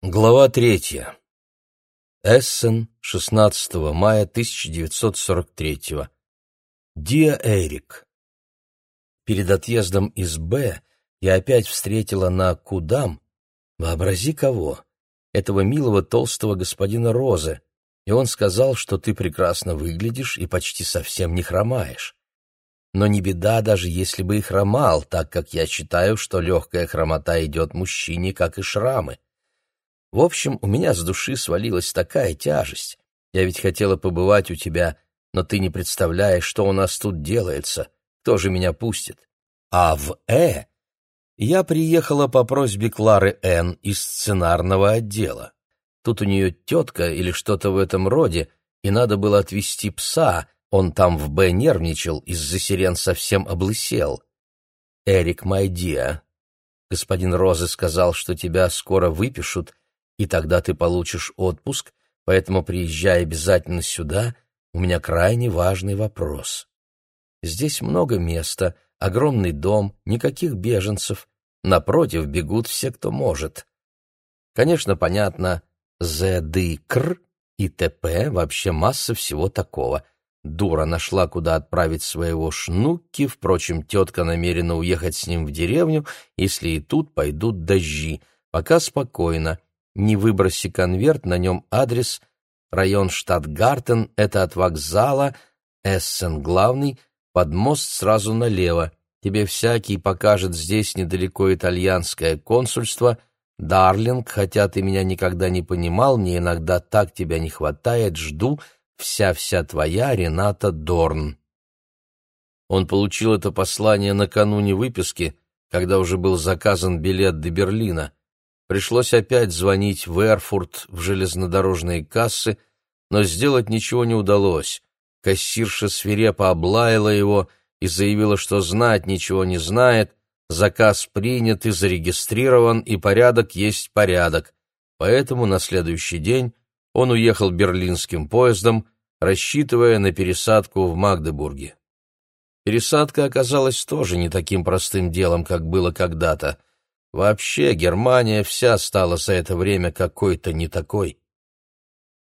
Глава третья. Эссен, 16 мая 1943. Диа Эрик. Перед отъездом из Б я опять встретила на Кудам, вообрази кого, этого милого толстого господина Розы, и он сказал, что ты прекрасно выглядишь и почти совсем не хромаешь. Но не беда, даже если бы и хромал, так как я считаю, что легкая хромота идет мужчине, как и шрамы. В общем, у меня с души свалилась такая тяжесть. Я ведь хотела побывать у тебя, но ты не представляешь, что у нас тут делается. Кто же меня пустит? А в Э я приехала по просьбе Клары Н. из сценарного отдела. Тут у нее тетка или что-то в этом роде, и надо было отвезти пса, он там в Б нервничал, из-за сирен совсем облысел. Эрик Майдиа. Господин Розы сказал, что тебя скоро выпишут, и тогда ты получишь отпуск, поэтому приезжай обязательно сюда, у меня крайне важный вопрос. Здесь много места, огромный дом, никаких беженцев, напротив бегут все, кто может. Конечно, понятно, ЗДКР и ТП, вообще масса всего такого — Дура нашла, куда отправить своего шнукки, впрочем, тетка намерена уехать с ним в деревню, если и тут пойдут дожди. Пока спокойно. Не выброси конверт, на нем адрес, район Штатгартен, это от вокзала, Эссен главный, под мост сразу налево. Тебе всякий покажет здесь недалеко итальянское консульство. Дарлинг, хотя ты меня никогда не понимал, мне иногда так тебя не хватает, жду — Вся-вся твоя Рената Дорн. Он получил это послание накануне выписки, когда уже был заказан билет до Берлина. Пришлось опять звонить в Эрфурт в железнодорожные кассы, но сделать ничего не удалось. Кассирша свирепо облаяла его и заявила, что знать ничего не знает, заказ принят и зарегистрирован, и порядок есть порядок. Поэтому на следующий день он уехал берлинским поездом, рассчитывая на пересадку в Магдебурге. Пересадка оказалась тоже не таким простым делом, как было когда-то. Вообще Германия вся стала за это время какой-то не такой.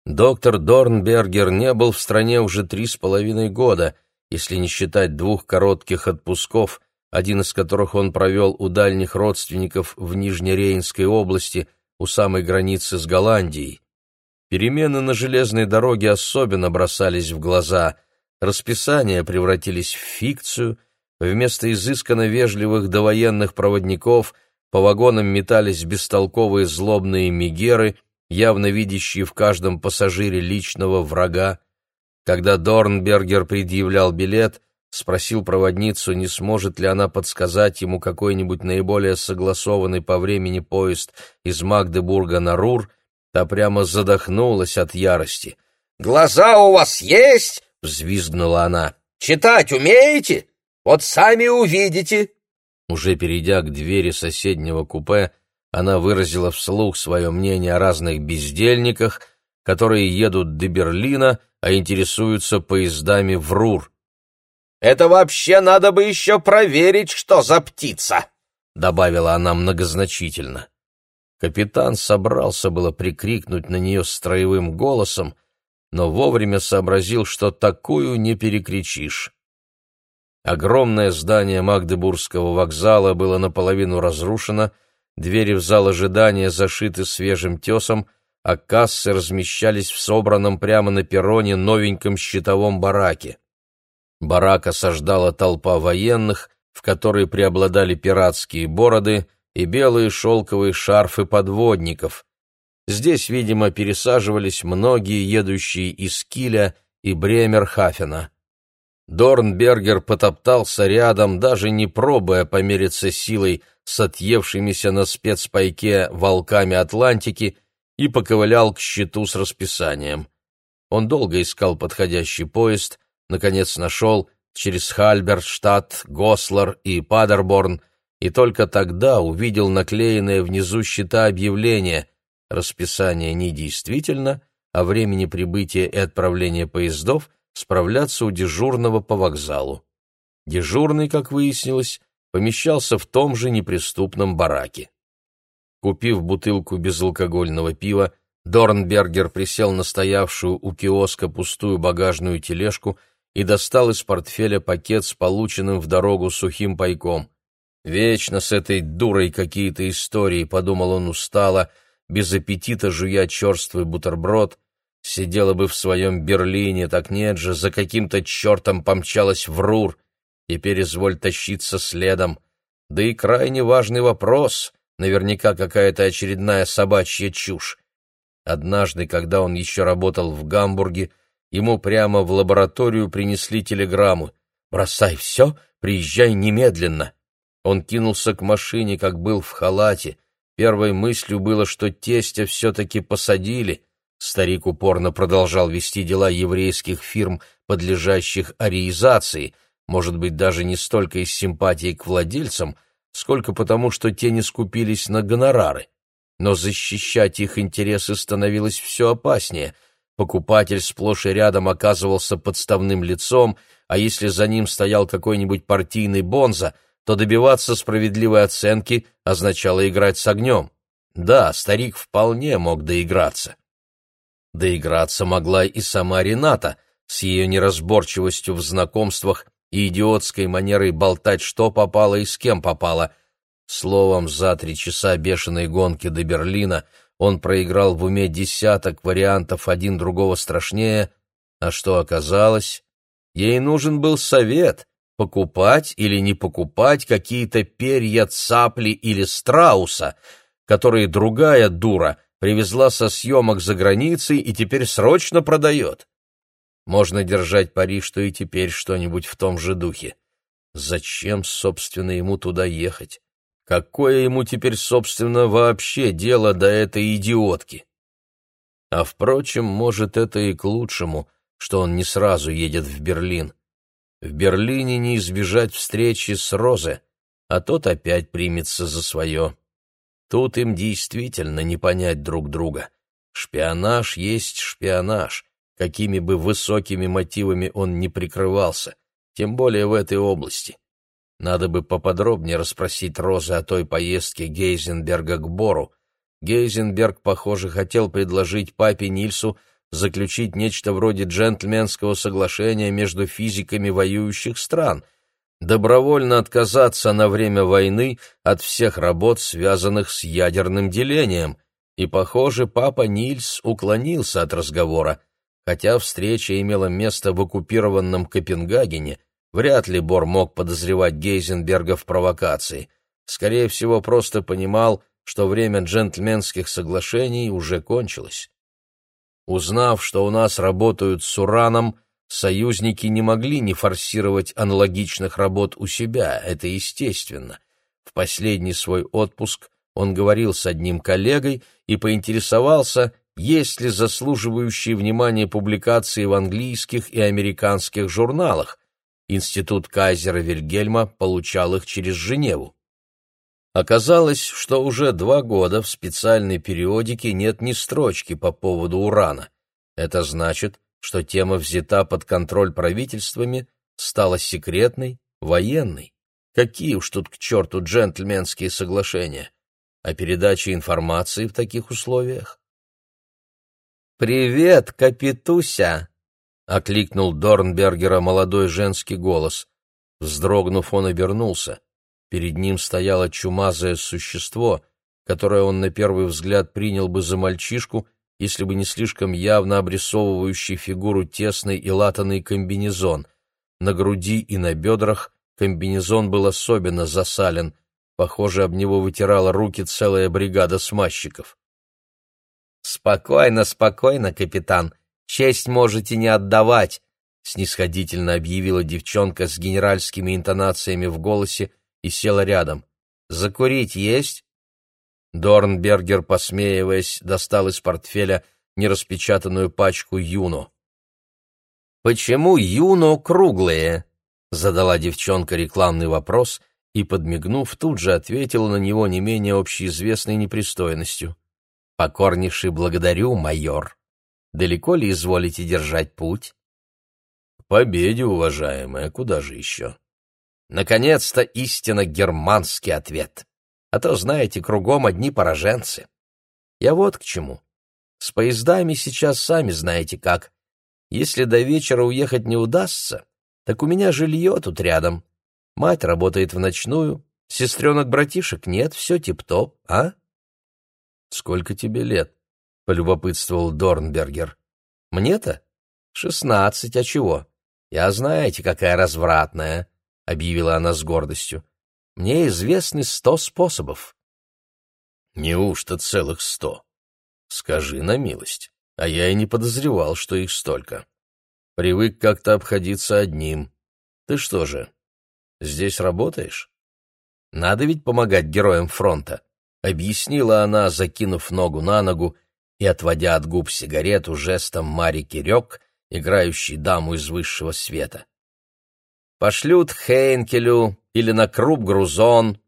Доктор Дорнбергер не был в стране уже три с половиной года, если не считать двух коротких отпусков, один из которых он провел у дальних родственников в Нижнерейнской области, у самой границы с Голландией. Перемены на железной дороге особенно бросались в глаза. Расписания превратились в фикцию. Вместо изысканно вежливых довоенных проводников по вагонам метались бестолковые злобные мигеры, явно видящие в каждом пассажире личного врага. Когда Дорнбергер предъявлял билет, спросил проводницу, не сможет ли она подсказать ему какой-нибудь наиболее согласованный по времени поезд из Магдебурга на Рур — Та прямо задохнулась от ярости. «Глаза у вас есть?» — взвизгнула она. «Читать умеете? Вот сами увидите!» Уже перейдя к двери соседнего купе, она выразила вслух свое мнение о разных бездельниках, которые едут до Берлина, а интересуются поездами в Рур. «Это вообще надо бы еще проверить, что за птица!» — добавила она многозначительно. Капитан собрался было прикрикнуть на нее строевым голосом, но вовремя сообразил, что такую не перекричишь. Огромное здание Магдебургского вокзала было наполовину разрушено, двери в зал ожидания зашиты свежим тесом, а кассы размещались в собранном прямо на перроне новеньком щитовом бараке. Барак осаждала толпа военных, в которой преобладали пиратские бороды — и белые шелковые шарфы подводников. Здесь, видимо, пересаживались многие едущие из Киля и Бремерхафена. Дорнбергер потоптался рядом, даже не пробуя помериться силой с отъевшимися на спецпайке волками Атлантики, и поковылял к щиту с расписанием. Он долго искал подходящий поезд, наконец нашел через Хальберштадт, Гослар и Падерборн, и только тогда увидел наклеенное внизу щита объявление «Расписание недействительно, а времени прибытия и отправления поездов справляться у дежурного по вокзалу». Дежурный, как выяснилось, помещался в том же неприступном бараке. Купив бутылку безалкогольного пива, Дорнбергер присел на стоявшую у киоска пустую багажную тележку и достал из портфеля пакет с полученным в дорогу сухим пайком. «Вечно с этой дурой какие-то истории», — подумал он устало, без аппетита жуя черствый бутерброд. Сидела бы в своем Берлине, так нет же, за каким-то чертом помчалась в Рур. Теперь изволь тащиться следом. Да и крайне важный вопрос, наверняка какая-то очередная собачья чушь. Однажды, когда он еще работал в Гамбурге, ему прямо в лабораторию принесли телеграмму «Бросай все, приезжай немедленно». Он кинулся к машине, как был в халате. Первой мыслью было, что тестя все-таки посадили. Старик упорно продолжал вести дела еврейских фирм, подлежащих ариизации, может быть, даже не столько из симпатии к владельцам, сколько потому, что те не скупились на гонорары. Но защищать их интересы становилось все опаснее. Покупатель сплошь и рядом оказывался подставным лицом, а если за ним стоял какой-нибудь партийный бонза, то добиваться справедливой оценки означало играть с огнем. Да, старик вполне мог доиграться. Доиграться могла и сама Рената с ее неразборчивостью в знакомствах и идиотской манерой болтать, что попало и с кем попало. Словом, за три часа бешеной гонки до Берлина он проиграл в уме десяток вариантов один другого страшнее, а что оказалось? Ей нужен был совет, покупать или не покупать какие-то перья цапли или страуса, которые другая дура привезла со съемок за границей и теперь срочно продает. Можно держать пари, что и теперь что-нибудь в том же духе. Зачем, собственно, ему туда ехать? Какое ему теперь, собственно, вообще дело до этой идиотки? А, впрочем, может, это и к лучшему, что он не сразу едет в Берлин. В Берлине не избежать встречи с Розе, а тот опять примется за свое. Тут им действительно не понять друг друга. Шпионаж есть шпионаж, какими бы высокими мотивами он ни прикрывался, тем более в этой области. Надо бы поподробнее расспросить Розы о той поездке Гейзенберга к Бору. Гейзенберг, похоже, хотел предложить папе Нильсу заключить нечто вроде джентльменского соглашения между физиками воюющих стран, добровольно отказаться на время войны от всех работ, связанных с ядерным делением. И, похоже, папа Нильс уклонился от разговора – Хотя встреча имела место в оккупированном Копенгагене, вряд ли Бор мог подозревать Гейзенберга в провокации. Скорее всего, просто понимал, что время джентльменских соглашений уже кончилось. Узнав, что у нас работают с ураном, союзники не могли не форсировать аналогичных работ у себя, это естественно. В последний свой отпуск он говорил с одним коллегой и поинтересовался, есть ли заслуживающие внимания публикации в английских и американских журналах. Институт Кайзера Вильгельма получал их через Женеву. Оказалось, что уже два года в специальной периодике нет ни строчки по поводу урана. Это значит, что тема взята под контроль правительствами, стала секретной, военной. Какие уж тут к черту джентльменские соглашения? А передача информации в таких условиях? «Привет, Капитуся!» — окликнул Дорнбергера молодой женский голос. Вздрогнув, он обернулся. Перед ним стояло чумазое существо, которое он на первый взгляд принял бы за мальчишку, если бы не слишком явно обрисовывающий фигуру тесный и латанный комбинезон. На груди и на бедрах комбинезон был особенно засален, похоже, об него вытирала руки целая бригада смазчиков. «Спокойно, спокойно, капитан. Честь можете не отдавать», — снисходительно объявила девчонка с генеральскими интонациями в голосе и села рядом. «Закурить есть?» Дорнбергер, посмеиваясь, достал из портфеля нераспечатанную пачку Юно. «Почему Юно круглые?» — задала девчонка рекламный вопрос и, подмигнув, тут же ответила на него не менее общеизвестной непристойностью. Покорнейше благодарю, майор. Далеко ли изволите держать путь? победе, уважаемая, куда же еще? Наконец-то истинно германский ответ. А то, знаете, кругом одни пораженцы. Я вот к чему. С поездами сейчас сами знаете как. Если до вечера уехать не удастся, так у меня жилье тут рядом. Мать работает в ночную, сестренок-братишек нет, все тип-топ, а? Сколько тебе лет? — полюбопытствовал Дорнбергер. Мне-то? Шестнадцать, а чего? Я знаете, какая развратная, — объявила она с гордостью. Мне известны сто способов. Неужто целых сто? Скажи на милость, а я и не подозревал, что их столько. Привык как-то обходиться одним. Ты что же, здесь работаешь? Надо ведь помогать героям фронта, объяснила она, закинув ногу на ногу и отводя от губ сигарету жестом Мари Кирек, играющей даму из высшего света. Пошлют Хейнкелю или на Круп Грузон,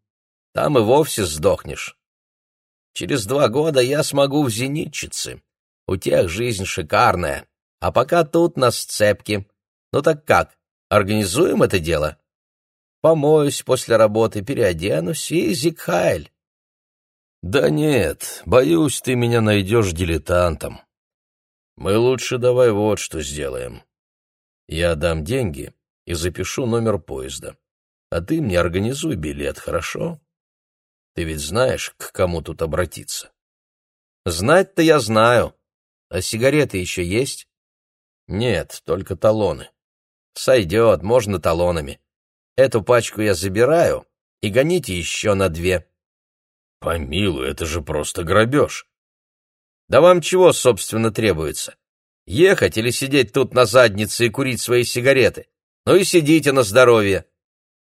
там и вовсе сдохнешь. Через два года я смогу в зенитчице. У тех жизнь шикарная, а пока тут на сцепке. Ну так как, организуем это дело? Помоюсь после работы, переоденусь и зикхайль. Да нет, боюсь, ты меня найдешь дилетантом. Мы лучше давай вот что сделаем. Я дам деньги и запишу номер поезда а ты мне организуй билет, хорошо? Ты ведь знаешь, к кому тут обратиться. Знать-то я знаю. А сигареты еще есть? Нет, только талоны. Сойдет, можно талонами. Эту пачку я забираю, и гоните еще на две. Помилуй, это же просто грабеж. Да вам чего, собственно, требуется? Ехать или сидеть тут на заднице и курить свои сигареты? Ну и сидите на здоровье.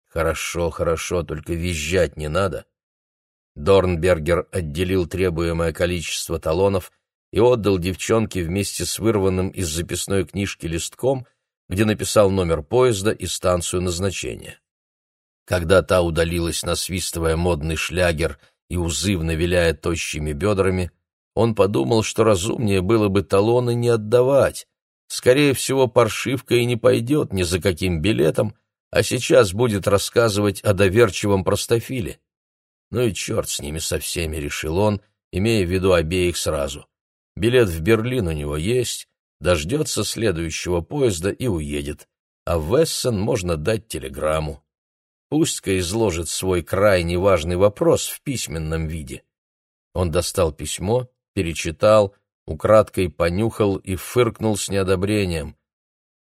Хорошо, хорошо, только визжать не надо. Дорнбергер отделил требуемое количество талонов и отдал девчонке вместе с вырванным из записной книжки листком, где написал номер поезда и станцию назначения. Когда та удалилась, насвистывая модный шлягер и узывно виляя тощими бедрами, он подумал, что разумнее было бы талоны не отдавать. Скорее всего, паршивка и не пойдет ни за каким билетом, а сейчас будет рассказывать о доверчивом простофиле. Ну и черт с ними со всеми, решил он, имея в виду обеих сразу. Билет в Берлин у него есть, дождется следующего поезда и уедет, а в Эссен можно дать телеграмму. Пусть-ка изложит свой крайне важный вопрос в письменном виде. Он достал письмо, перечитал, украдкой понюхал и фыркнул с неодобрением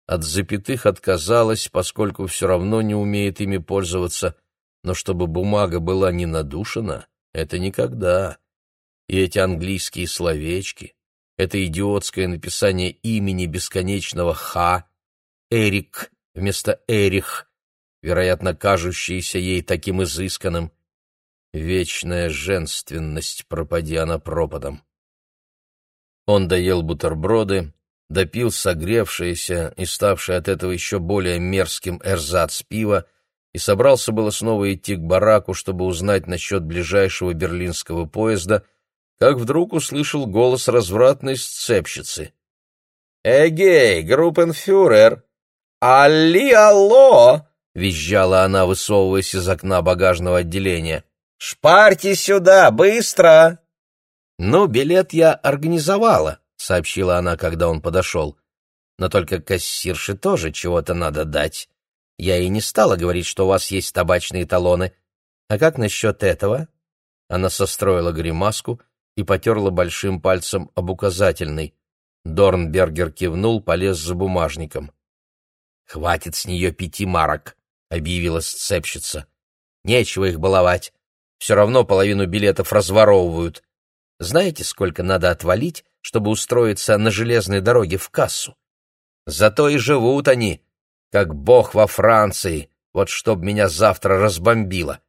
от запятых отказалась, поскольку все равно не умеет ими пользоваться, но чтобы бумага была не надушена, это никогда. И эти английские словечки, это идиотское написание имени бесконечного «Х», «Эрик» вместо «Эрих», вероятно, кажущееся ей таким изысканным, вечная женственность, пропади она пропадом. Он доел бутерброды, допил согревшееся и ставшее от этого еще более мерзким эрзац пива и собрался было снова идти к бараку, чтобы узнать насчет ближайшего берлинского поезда, как вдруг услышал голос развратной сцепщицы. «Эгей, группенфюрер! Алли, алло!» — визжала она, высовываясь из окна багажного отделения. «Шпарьте сюда, быстро!» «Ну, билет я организовала», сообщила она, когда он подошел. «Но только кассирше тоже чего-то надо дать. Я и не стала говорить, что у вас есть табачные талоны. А как насчет этого?» Она состроила гримаску и потерла большим пальцем об указательный. Дорнбергер кивнул, полез за бумажником. «Хватит с нее пяти марок», — объявила сцепщица. «Нечего их баловать. Все равно половину билетов разворовывают. Знаете, сколько надо отвалить, чтобы устроиться на железной дороге в кассу? Зато и живут они, как бог во Франции, вот чтоб меня завтра разбомбило.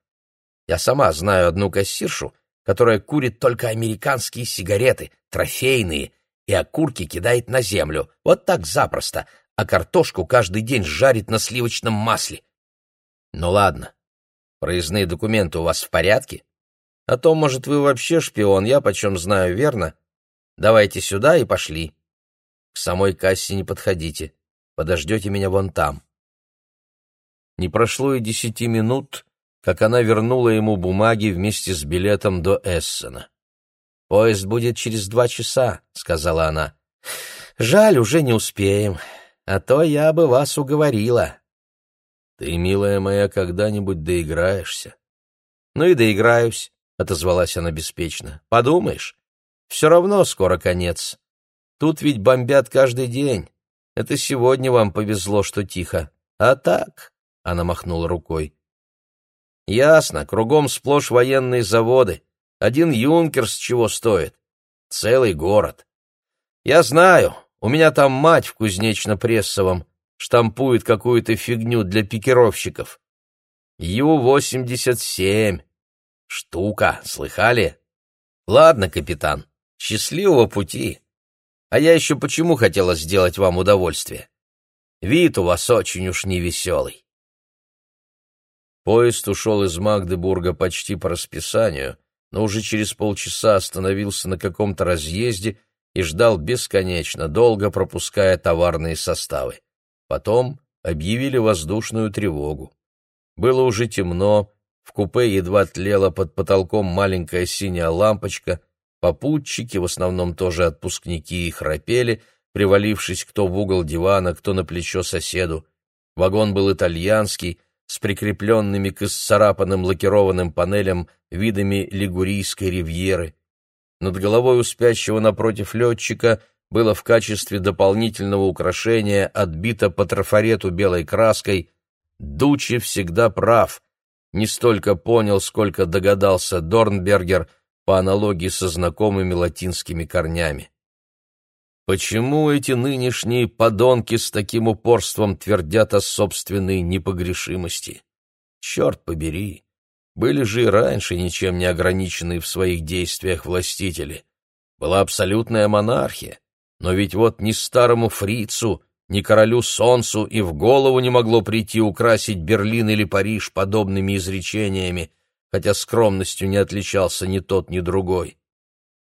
Я сама знаю одну кассиршу, которая курит только американские сигареты, трофейные, и окурки кидает на землю, вот так запросто, а картошку каждый день жарит на сливочном масле. Ну ладно, проездные документы у вас в порядке? А то, может, вы вообще шпион, я почем знаю, верно? Давайте сюда и пошли. К самой кассе не подходите. Подождете меня вон там. Не прошло и десяти минут, как она вернула ему бумаги вместе с билетом до Эссена. «Поезд будет через два часа», — сказала она. «Жаль, уже не успеем, а то я бы вас уговорила». «Ты, милая моя, когда-нибудь доиграешься?» «Ну и доиграюсь», — отозвалась она беспечно. «Подумаешь, все равно скоро конец. Тут ведь бомбят каждый день. Это сегодня вам повезло, что тихо. А так...» — она махнула рукой. «Ясно, кругом сплошь военные заводы. Один юнкерс чего стоит? Целый город. Я знаю, у меня там мать в кузнечно-прессовом штампует какую-то фигню для пикировщиков. Ю-87. Штука, слыхали? Ладно, капитан, счастливого пути. А я еще почему хотела сделать вам удовольствие? Вид у вас очень уж невеселый. Поезд ушел из Магдебурга почти по расписанию, но уже через полчаса остановился на каком-то разъезде и ждал бесконечно долго, пропуская товарные составы. Потом объявили воздушную тревогу. Было уже темно, в купе едва тлела под потолком маленькая синяя лампочка — Попутчики, в основном тоже отпускники, храпели, привалившись кто в угол дивана, кто на плечо соседу. Вагон был итальянский, с прикрепленными к исцарапанным лакированным панелям видами лигурийской ривьеры. Над головой у спящего напротив летчика было в качестве дополнительного украшения отбито по трафарету белой краской «Дучи всегда прав», не столько понял, сколько догадался Дорнбергер — по аналогии со знакомыми латинскими корнями. Почему эти нынешние подонки с таким упорством твердят о собственной непогрешимости? Черт побери! Были же и раньше ничем не ограниченные в своих действиях властители. Была абсолютная монархия, но ведь вот ни старому фрицу, ни королю Солнцу и в голову не могло прийти украсить Берлин или Париж подобными изречениями — хотя скромностью не отличался ни тот, ни другой.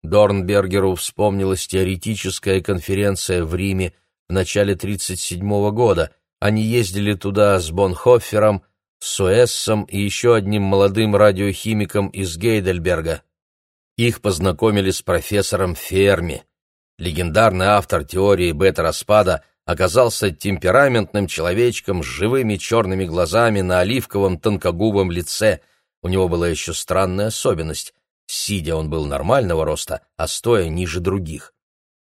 Дорнбергеру вспомнилась теоретическая конференция в Риме в начале 1937 года. Они ездили туда с Бонхоффером, Суэссом и еще одним молодым радиохимиком из Гейдельберга. Их познакомили с профессором Ферми. Легендарный автор теории бета-распада оказался темпераментным человечком с живыми черными глазами на оливковом тонкогубом лице, у него была еще странная особенность. Сидя он был нормального роста, а стоя ниже других.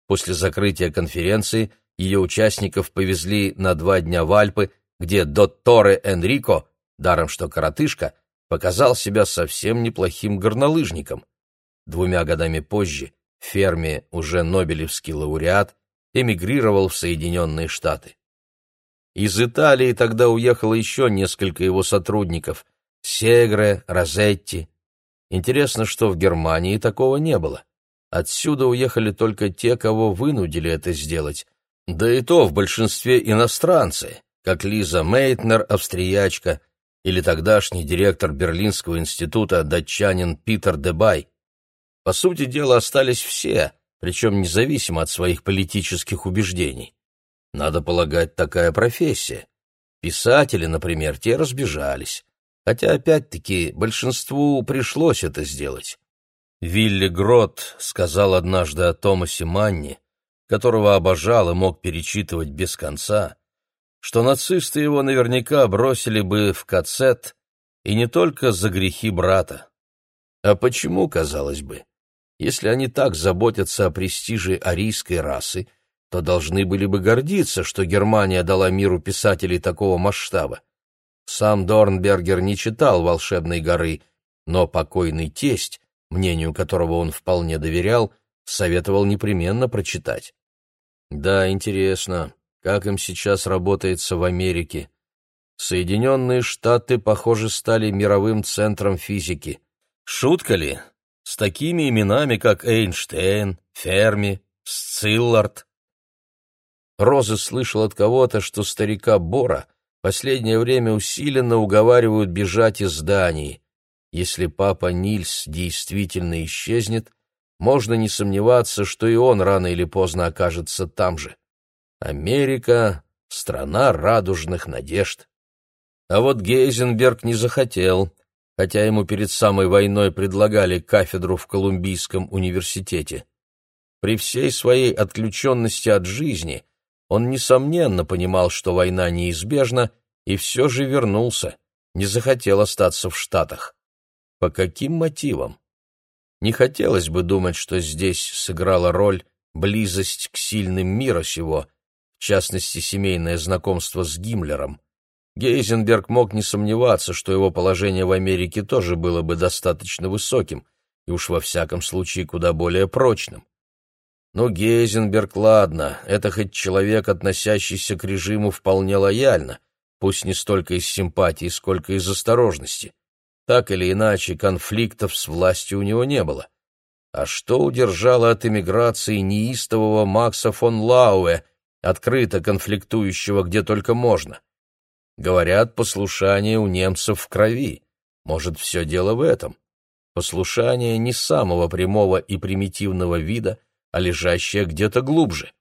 После закрытия конференции ее участников повезли на два дня в Альпы, где Дотторе Энрико, даром что коротышка, показал себя совсем неплохим горнолыжником. Двумя годами позже Ферми, уже Нобелевский лауреат, эмигрировал в Соединенные Штаты. Из Италии тогда уехало еще несколько его сотрудников, Сегре, Розетти. Интересно, что в Германии такого не было. Отсюда уехали только те, кого вынудили это сделать. Да и то в большинстве иностранцы, как Лиза Мейтнер, австриячка, или тогдашний директор Берлинского института датчанин Питер Дебай. По сути дела, остались все, причем независимо от своих политических убеждений. Надо полагать, такая профессия. Писатели, например, те разбежались хотя опять-таки большинству пришлось это сделать. Вилли Грот сказал однажды о Томасе Манни, которого обожал и мог перечитывать без конца, что нацисты его наверняка бросили бы в кацет и не только за грехи брата. А почему, казалось бы? Если они так заботятся о престиже арийской расы, то должны были бы гордиться, что Германия дала миру писателей такого масштаба. Сам Дорнбергер не читал «Волшебной горы», но покойный тесть, мнению которого он вполне доверял, советовал непременно прочитать. Да, интересно, как им сейчас работается в Америке. Соединенные Штаты, похоже, стали мировым центром физики. Шутка ли? С такими именами, как Эйнштейн, Ферми, Сциллард. Роза слышал от кого-то, что старика Бора последнее время усиленно уговаривают бежать из зданий. Если папа Нильс действительно исчезнет, можно не сомневаться, что и он рано или поздно окажется там же. Америка — страна радужных надежд. А вот Гейзенберг не захотел, хотя ему перед самой войной предлагали кафедру в Колумбийском университете. При всей своей отключенности от жизни он, несомненно, понимал, что война неизбежна, и все же вернулся, не захотел остаться в Штатах. По каким мотивам? Не хотелось бы думать, что здесь сыграла роль близость к сильным мира сего, в частности, семейное знакомство с Гиммлером. Гейзенберг мог не сомневаться, что его положение в Америке тоже было бы достаточно высоким, и уж во всяком случае куда более прочным. Но Гейзенберг, ладно, это хоть человек, относящийся к режиму вполне лояльно, пусть не столько из симпатии, сколько из осторожности. Так или иначе, конфликтов с властью у него не было. А что удержало от эмиграции неистового Макса фон Лауэ, открыто конфликтующего где только можно? Говорят, послушание у немцев в крови. Может, все дело в этом? Послушание не самого прямого и примитивного вида, а лежащее где-то глубже.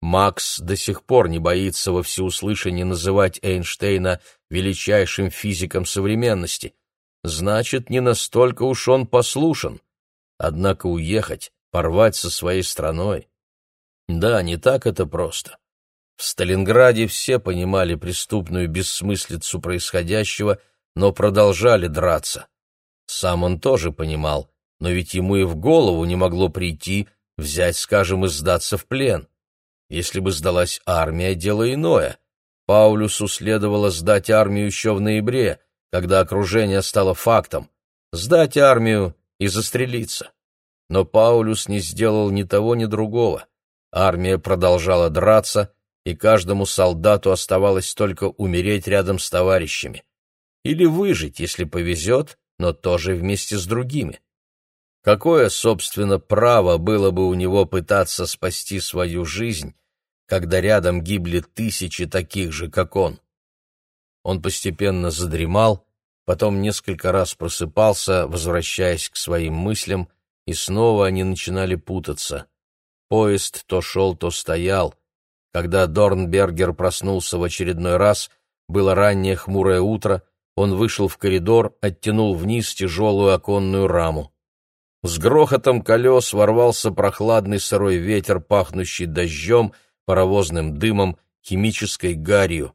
Макс до сих пор не боится во всеуслышание называть Эйнштейна величайшим физиком современности, значит, не настолько уж он послушен. Однако уехать, порвать со своей страной... Да, не так это просто. В Сталинграде все понимали преступную бессмыслицу происходящего, но продолжали драться. Сам он тоже понимал, но ведь ему и в голову не могло прийти взять, скажем, и сдаться в плен. Если бы сдалась армия, дело иное. Паулюсу следовало сдать армию еще в ноябре, когда окружение стало фактом, сдать армию и застрелиться. Но Паулюс не сделал ни того, ни другого. Армия продолжала драться, и каждому солдату оставалось только умереть рядом с товарищами. Или выжить, если повезет, но тоже вместе с другими. Какое, собственно, право было бы у него пытаться спасти свою жизнь, когда рядом гибли тысячи таких же, как он? Он постепенно задремал, потом несколько раз просыпался, возвращаясь к своим мыслям, и снова они начинали путаться. Поезд то шел, то стоял. Когда Дорнбергер проснулся в очередной раз, было раннее хмурое утро, он вышел в коридор, оттянул вниз тяжелую оконную раму. С грохотом колес ворвался прохладный сырой ветер, пахнущий дождем, паровозным дымом, химической гарью.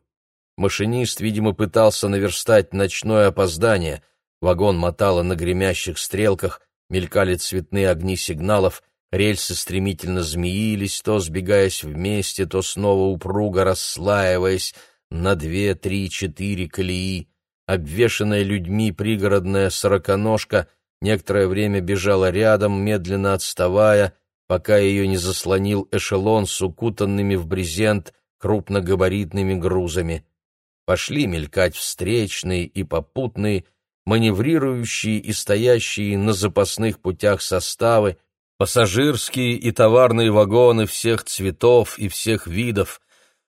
Машинист, видимо, пытался наверстать ночное опоздание. Вагон мотало на гремящих стрелках, мелькали цветные огни сигналов, рельсы стремительно змеились, то сбегаясь вместе, то снова упруго расслаиваясь на две, три, четыре колеи. Обвешанная людьми пригородная сороконожка некоторое время бежала рядом, медленно отставая, пока ее не заслонил эшелон с укутанными в брезент крупногабаритными грузами пошли мелькать встречные и попутные, маневрирующие и стоящие на запасных путях составы, пассажирские и товарные вагоны всех цветов и всех видов,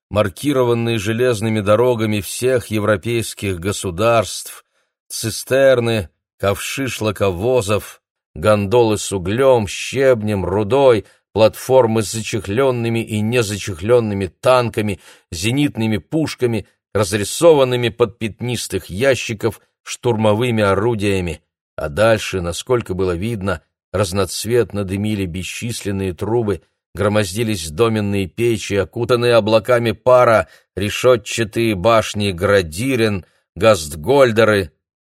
маркированные железными дорогами всех европейских государств, цистерны, ковши шлаковозов, гондолы с углем, щебнем, рудой, платформы с зачехленными и незачехленными танками, зенитными пушками — разрисованными под пятнистых ящиков штурмовыми орудиями, а дальше, насколько было видно, разноцветно дымили бесчисленные трубы, громоздились доменные печи, окутанные облаками пара, решетчатые башни Градирен, Гастгольдеры,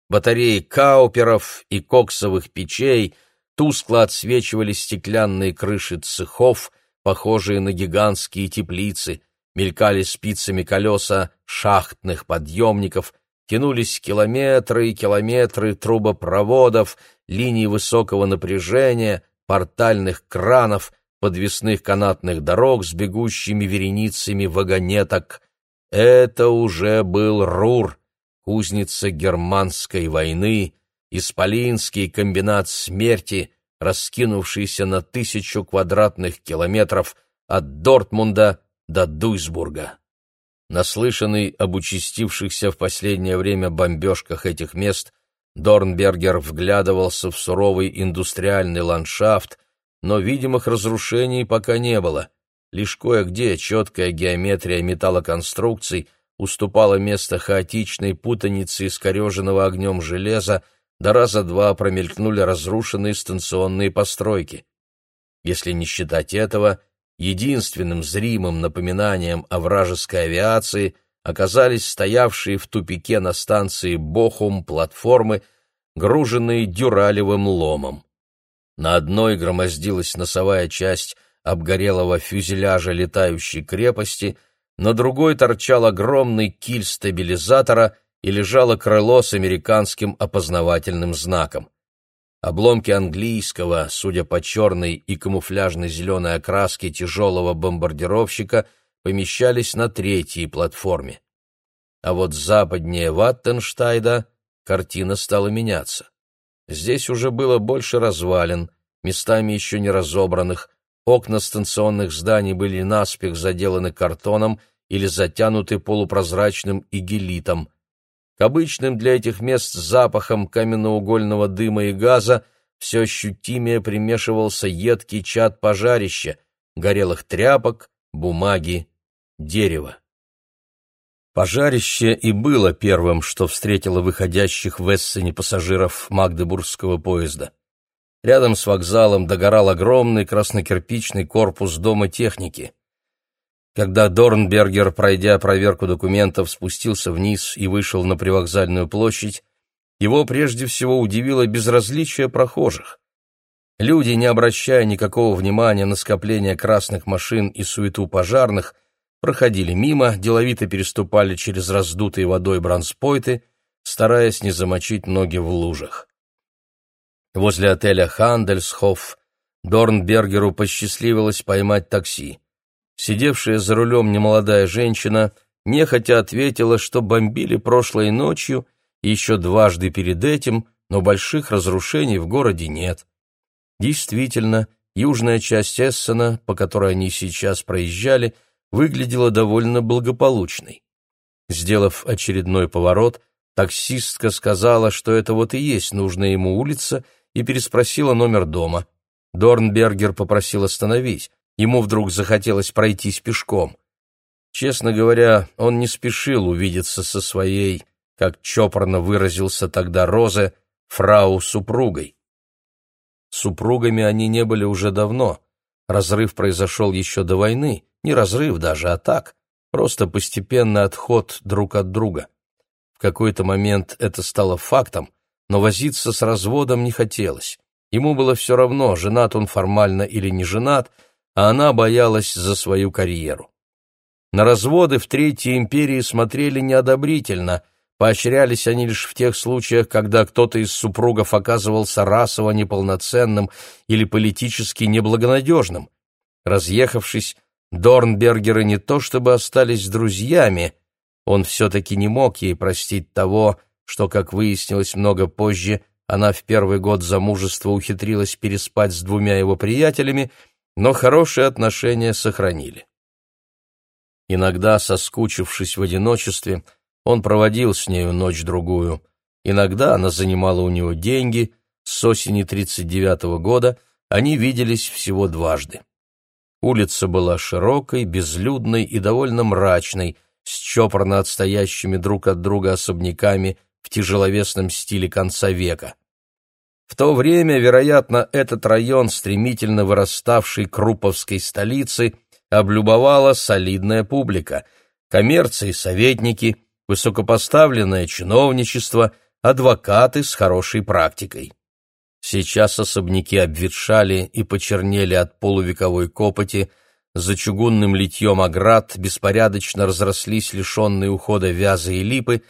батареи кауперов и коксовых печей, тускло отсвечивали стеклянные крыши цехов, похожие на гигантские теплицы, мелькали спицами колеса шахтных подъемников, тянулись километры и километры трубопроводов, линий высокого напряжения, портальных кранов, подвесных канатных дорог с бегущими вереницами вагонеток. Это уже был Рур, кузница германской войны, исполинский комбинат смерти, раскинувшийся на тысячу квадратных километров от Дортмунда до Дуйсбурга. Наслышанный об участившихся в последнее время бомбежках этих мест, Дорнбергер вглядывался в суровый индустриальный ландшафт, но видимых разрушений пока не было. Лишь кое-где четкая геометрия металлоконструкций уступала место хаотичной путанице искореженного огнем железа, да раза два промелькнули разрушенные станционные постройки. Если не считать этого, единственным зримым напоминанием о вражеской авиации оказались стоявшие в тупике на станции Бохум платформы, груженные дюралевым ломом. На одной громоздилась носовая часть обгорелого фюзеляжа летающей крепости, на другой торчал огромный киль стабилизатора и лежало крыло с американским опознавательным знаком. Обломки английского, судя по черной и камуфляжной зеленой окраске тяжелого бомбардировщика, помещались на третьей платформе. А вот западнее Ваттенштайда картина стала меняться. Здесь уже было больше развалин, местами еще не разобранных, окна станционных зданий были наспех заделаны картоном или затянуты полупрозрачным игелитом. К обычным для этих мест запахам каменноугольного дыма и газа все ощутимее примешивался едкий чад пожарища, горелых тряпок, бумаги, дерева. Пожарище и было первым, что встретило выходящих в Эссене пассажиров Магдебургского поезда. Рядом с вокзалом догорал огромный краснокирпичный корпус Дома техники. Когда Дорнбергер, пройдя проверку документов, спустился вниз и вышел на привокзальную площадь, его прежде всего удивило безразличие прохожих. Люди, не обращая никакого внимания на скопление красных машин и суету пожарных, проходили мимо, деловито переступали через раздутые водой бронспойты, стараясь не замочить ноги в лужах. Возле отеля «Хандельсхоф» Дорнбергеру посчастливилось поймать такси. Сидевшая за рулем немолодая женщина нехотя ответила, что бомбили прошлой ночью и еще дважды перед этим, но больших разрушений в городе нет. Действительно, южная часть Эссена, по которой они сейчас проезжали, выглядела довольно благополучной. Сделав очередной поворот, таксистка сказала, что это вот и есть нужная ему улица, и переспросила номер дома. Дорнбергер попросил остановить. Ему вдруг захотелось пройтись пешком. Честно говоря, он не спешил увидеться со своей, как чопорно выразился тогда Розе, фрау-супругой. Супругами они не были уже давно. Разрыв произошел еще до войны, не разрыв даже, а так, просто постепенный отход друг от друга. В какой-то момент это стало фактом, но возиться с разводом не хотелось. Ему было все равно, женат он формально или не женат — а она боялась за свою карьеру. На разводы в Третьей империи смотрели неодобрительно, поощрялись они лишь в тех случаях, когда кто-то из супругов оказывался расово неполноценным или политически неблагонадежным. Разъехавшись, Дорнбергеры не то чтобы остались друзьями, он все-таки не мог ей простить того, что, как выяснилось много позже, она в первый год замужества ухитрилась переспать с двумя его приятелями но хорошие отношения сохранили. Иногда, соскучившись в одиночестве, он проводил с нею ночь-другую. Иногда она занимала у него деньги, с осени 39 -го года они виделись всего дважды. Улица была широкой, безлюдной и довольно мрачной, с чопорно отстоящими друг от друга особняками в тяжеловесном стиле конца века. В то время, вероятно, этот район, стремительно выраставший Круповской столицы, облюбовала солидная публика, коммерции, советники, высокопоставленное чиновничество, адвокаты с хорошей практикой. Сейчас особняки обветшали и почернели от полувековой копоти, за чугунным литьем оград беспорядочно разрослись лишенные ухода вязы и липы,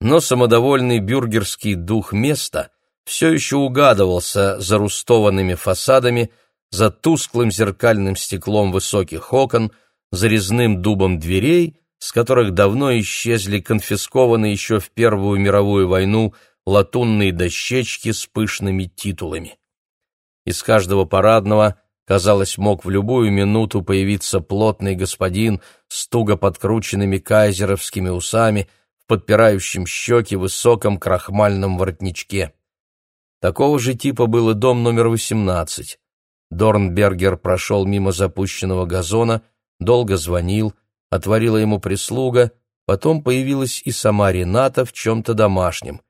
но самодовольный бюргерский дух места — все еще угадывался за рустованными фасадами, за тусклым зеркальным стеклом высоких окон, за резным дубом дверей, с которых давно исчезли конфискованные еще в Первую мировую войну латунные дощечки с пышными титулами. Из каждого парадного, казалось, мог в любую минуту появиться плотный господин с туго подкрученными кайзеровскими усами в подпирающем щеки высоком крахмальном воротничке. Такого же типа был и дом номер 18. Дорнбергер прошел мимо запущенного газона, долго звонил, отворила ему прислуга, потом появилась и сама Рената в чем-то домашнем.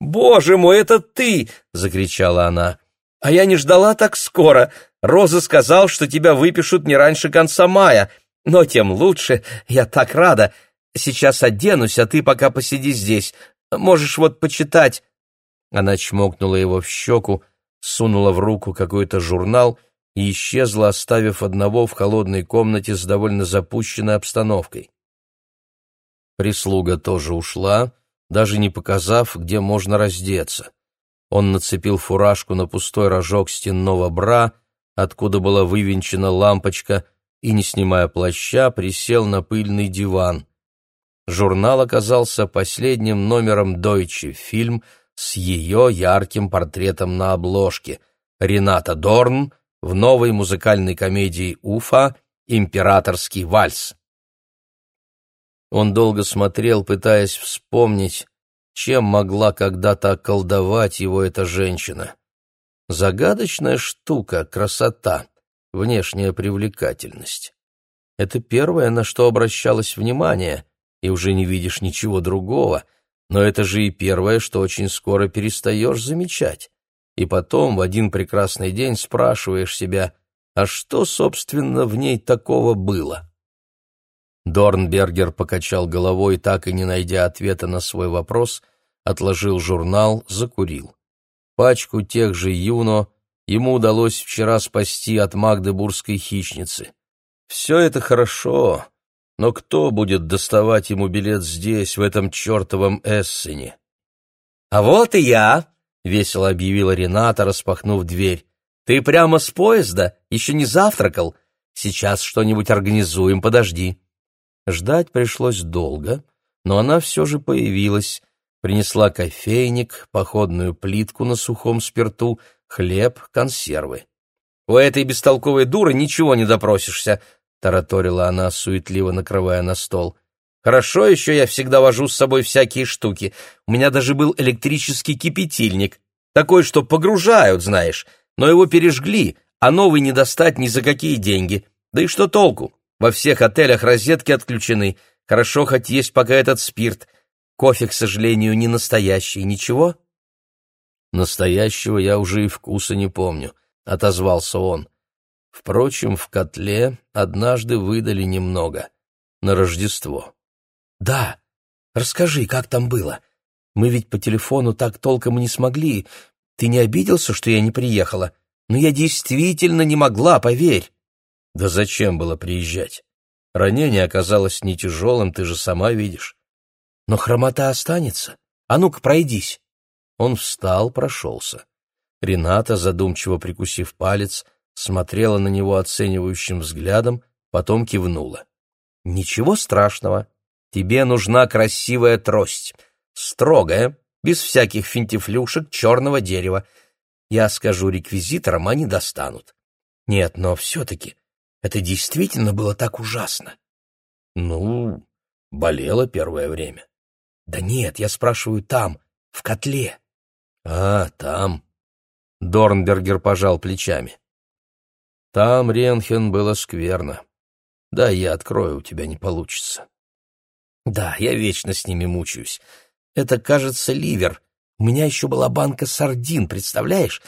«Боже мой, это ты!» — закричала она. «А я не ждала так скоро. Роза сказал, что тебя выпишут не раньше конца мая. Но тем лучше. Я так рада. Сейчас оденусь, а ты пока посиди здесь. Можешь вот почитать». Она чмокнула его в щеку, сунула в руку какой-то журнал и исчезла, оставив одного в холодной комнате с довольно запущенной обстановкой. Прислуга тоже ушла, даже не показав, где можно раздеться. Он нацепил фуражку на пустой рожок стенного бра, откуда была вывинчена лампочка, и, не снимая плаща, присел на пыльный диван. Журнал оказался последним номером Deutsche фильм с ее ярким портретом на обложке. Рената Дорн в новой музыкальной комедии «Уфа» «Императорский вальс». Он долго смотрел, пытаясь вспомнить, чем могла когда-то околдовать его эта женщина. Загадочная штука, красота, внешняя привлекательность. Это первое, на что обращалось внимание, и уже не видишь ничего другого, но это же и первое, что очень скоро перестаешь замечать. И потом в один прекрасный день спрашиваешь себя, а что, собственно, в ней такого было? Дорнбергер покачал головой, так и не найдя ответа на свой вопрос, отложил журнал, закурил. Пачку тех же Юно ему удалось вчера спасти от магдебургской хищницы. Все это хорошо, но кто будет доставать ему билет здесь, в этом чертовом Эссене? — А вот и я! — весело объявила Рената, распахнув дверь. — Ты прямо с поезда? Еще не завтракал? Сейчас что-нибудь организуем, подожди. Ждать пришлось долго, но она все же появилась, принесла кофейник, походную плитку на сухом спирту, хлеб, консервы. «У этой бестолковой дуры ничего не допросишься», — тараторила она, суетливо накрывая на стол. «Хорошо еще я всегда вожу с собой всякие штуки. У меня даже был электрический кипятильник, такой, что погружают, знаешь, но его пережгли, а новый не достать ни за какие деньги. Да и что толку? Во всех отелях розетки отключены. Хорошо, хоть есть пока этот спирт. Кофе, к сожалению, не настоящий. Ничего? Настоящего я уже и вкуса не помню, отозвался он. Впрочем, в котле однажды выдали немного. На Рождество. Да, расскажи, как там было. Мы ведь по телефону так толком и не смогли. Ты не обиделся, что я не приехала? Но я действительно не могла, поверь. Да зачем было приезжать? Ранение оказалось не тяжелым, ты же сама видишь. Но хромота останется. А ну-ка, пройдись. Он встал, прошелся. Рената, задумчиво прикусив палец, смотрела на него оценивающим взглядом, потом кивнула. «Ничего страшного. Тебе нужна красивая трость. Строгая, без всяких финтифлюшек черного дерева. Я скажу реквизиторам, они достанут. Нет, но все-таки это действительно было так ужасно? Ну, болело первое время. Да нет, я спрашиваю там, в котле. А, там. Дорнбергер пожал плечами. Там, Ренхен, было скверно. Да, я открою, у тебя не получится. Да, я вечно с ними мучаюсь. Это, кажется, ливер. У меня еще была банка сардин, представляешь?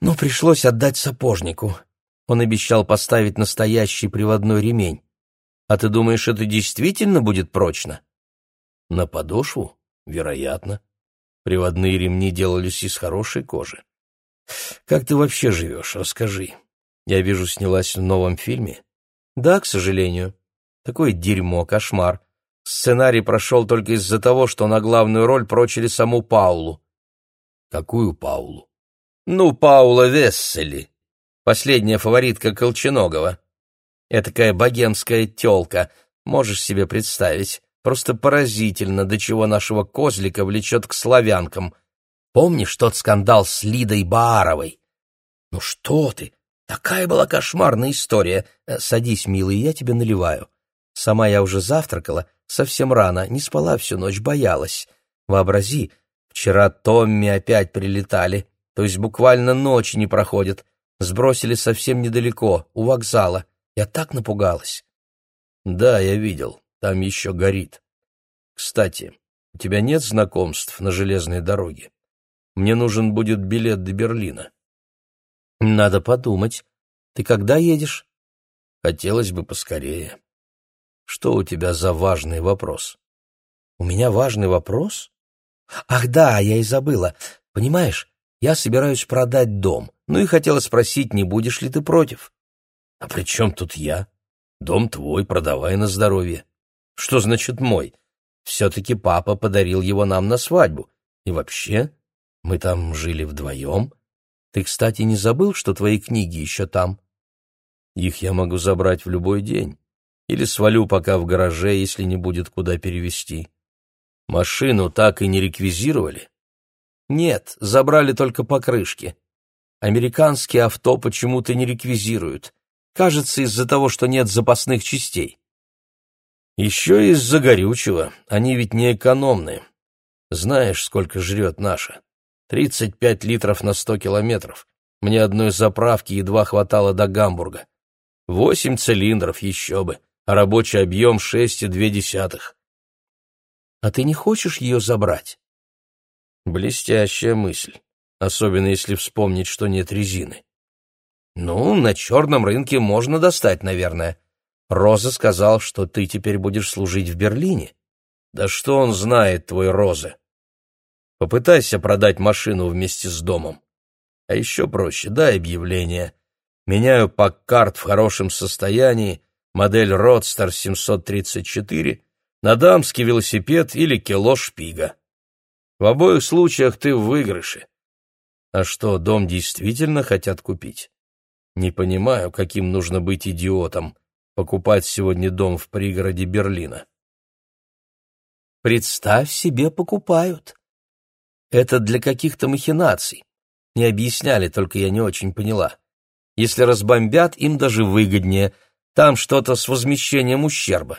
Но пришлось отдать сапожнику. Он обещал поставить настоящий приводной ремень. А ты думаешь, это действительно будет прочно? На подошву? Вероятно. Приводные ремни делались из хорошей кожи. Как ты вообще живешь? Расскажи. Я вижу, снялась в новом фильме. Да, к сожалению. Такое дерьмо, кошмар. Сценарий прошел только из-за того, что на главную роль прочили саму Паулу. Какую Паулу? Ну, Паула Вессели последняя фаворитка Колченогова. Этакая богемская тёлка, можешь себе представить. Просто поразительно, до чего нашего козлика влечет к славянкам. Помнишь тот скандал с Лидой Бааровой? Ну что ты, такая была кошмарная история. Э, садись, милый, я тебе наливаю. Сама я уже завтракала, совсем рано, не спала всю ночь, боялась. Вообрази, вчера Томми опять прилетали, то есть буквально ночи не проходит. Сбросили совсем недалеко, у вокзала. Я так напугалась. Да, я видел, там еще горит. Кстати, у тебя нет знакомств на железной дороге? Мне нужен будет билет до Берлина. Надо подумать. Ты когда едешь? Хотелось бы поскорее. Что у тебя за важный вопрос? У меня важный вопрос? Ах да, я и забыла. Понимаешь, я собираюсь продать дом. Ну и хотела спросить, не будешь ли ты против? А при чем тут я? Дом твой, продавай на здоровье. Что значит мой? Все-таки папа подарил его нам на свадьбу. И вообще, мы там жили вдвоем. Ты, кстати, не забыл, что твои книги еще там? Их я могу забрать в любой день. Или свалю пока в гараже, если не будет куда перевезти. Машину так и не реквизировали? Нет, забрали только покрышки. Американские авто почему-то не реквизируют. Кажется, из-за того, что нет запасных частей. Еще из-за горючего. Они ведь не экономные. Знаешь, сколько жрет наша? Тридцать пять литров на сто километров. Мне одной заправки едва хватало до Гамбурга. Восемь цилиндров, еще бы, а рабочий объем шесть и две десятых. А ты не хочешь ее забрать? Блестящая мысль, особенно если вспомнить, что нет резины. Ну, на черном рынке можно достать, наверное. Роза сказал, что ты теперь будешь служить в Берлине. Да что он знает, твой Роза? Попытайся продать машину вместе с домом. А еще проще, дай объявление. Меняю Паккарт в хорошем состоянии, модель Родстер 734, на дамский велосипед или кило шпига. В обоих случаях ты в выигрыше. А что, дом действительно хотят купить? Не понимаю, каким нужно быть идиотом, покупать сегодня дом в пригороде Берлина. Представь себе, покупают. Это для каких-то махинаций. Не объясняли, только я не очень поняла. Если разбомбят, им даже выгоднее. Там что-то с возмещением ущерба.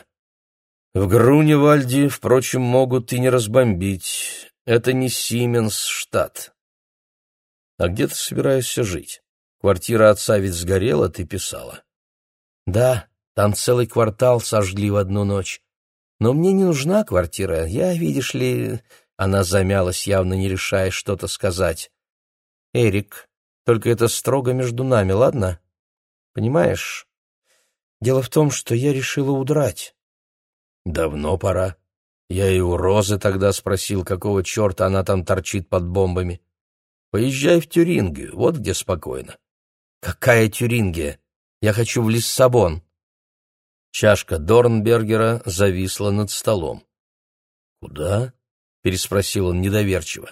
В Груневальде, впрочем, могут и не разбомбить. Это не Сименс штат. А где ты собираешься жить? Квартира отца ведь сгорела, ты писала. Да, там целый квартал сожгли в одну ночь. Но мне не нужна квартира. Я, видишь ли... Она замялась, явно не решая что-то сказать. Эрик, только это строго между нами, ладно? Понимаешь? Дело в том, что я решила удрать. Давно пора. Я и у Розы тогда спросил, какого черта она там торчит под бомбами. Поезжай в Тюрингию, вот где спокойно. Какая Тюрингия? Я хочу в Лиссабон. Чашка Дорнбергера зависла над столом. Куда? переспросил он недоверчиво.